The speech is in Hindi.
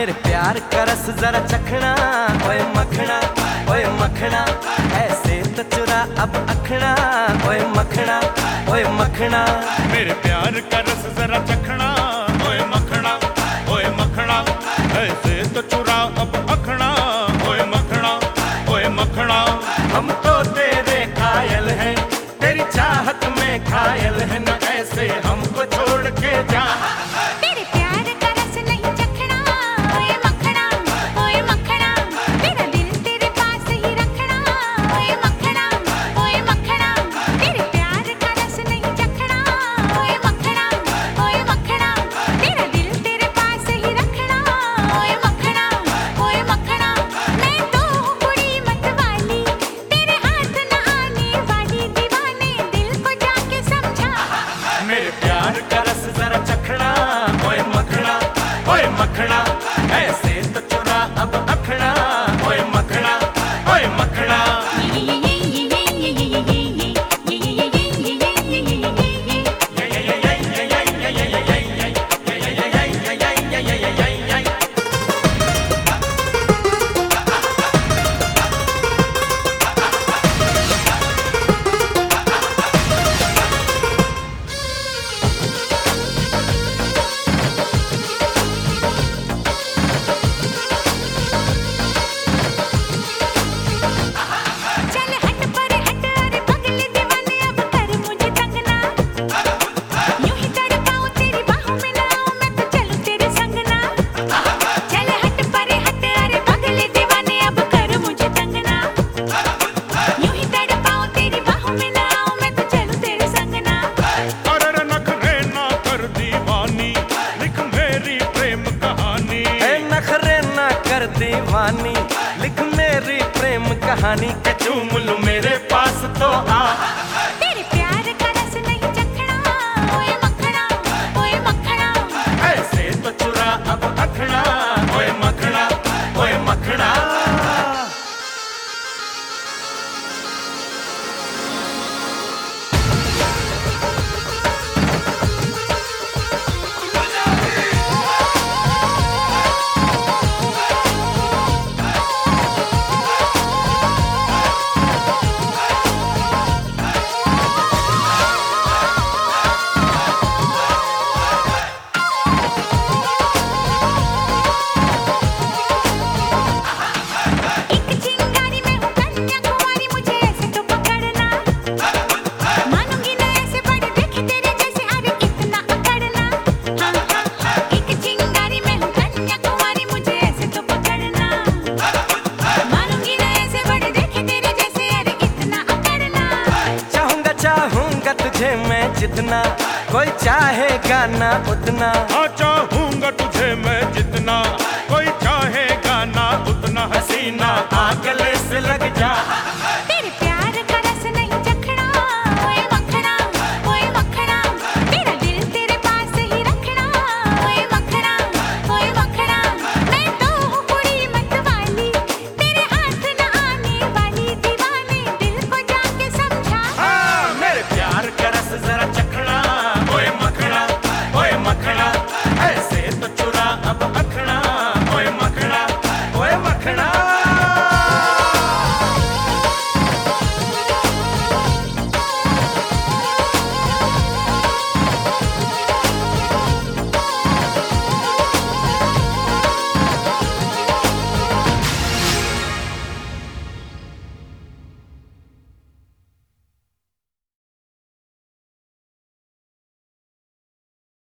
मेरे प्यार करस, जरा चखना। ओए मखना ओए मखना। ऐसे तो चुरा, अब अखना। ओए मखना ओए मखना। मेरे प्यार करस, जरा चखना। ओए मखना ओए मखना। ऐसे तो चुरा, अब अखना। ओए मखना ओए मखना। हम तो तेरे कायल हैं, तेरी चाहत में घायल है ना। दीवानी लिख मेरी प्रेम कहानी के चूमल मेरे पास तो आ। चाहूँगा तुझे मैं जितना। कोई चाहेगा ना उतना। हाँ चाहूँगा तुझे मैं जितना।